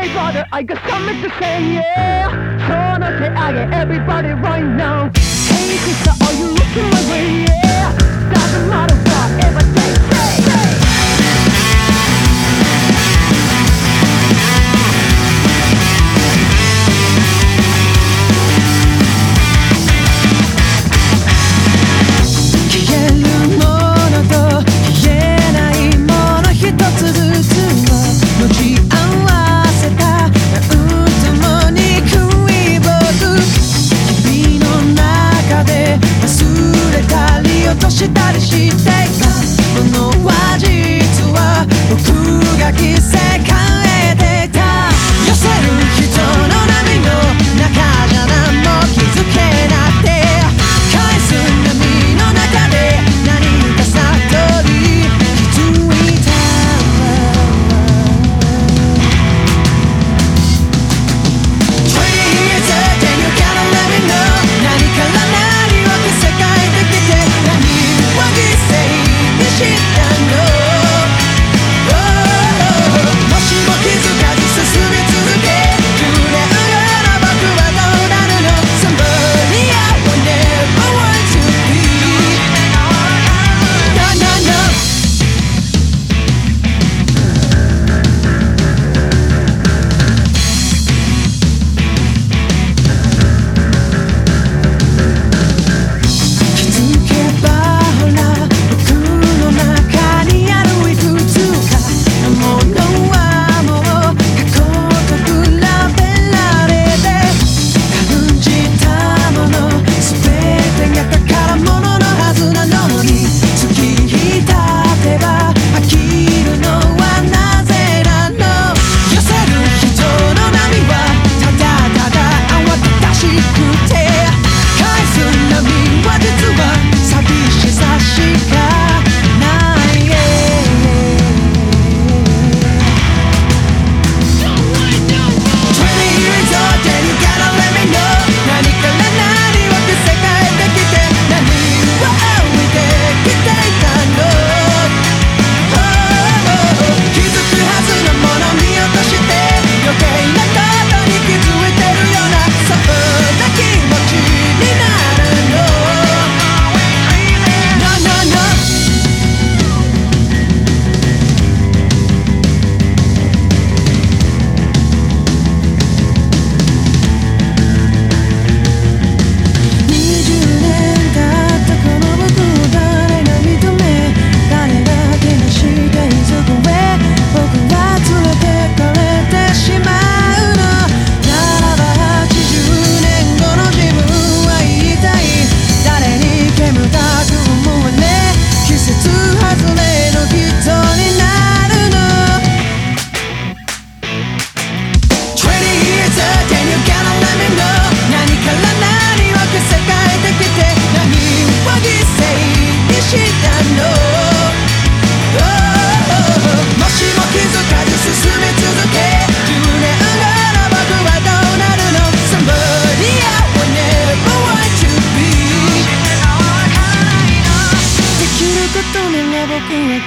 Hey brother, I got something to say, yeah その手上げ everybody right now Hey sister, are you したりしてた。そのは実は僕が犠牲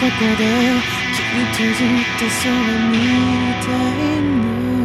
ここで君とずっとそばにいたいの。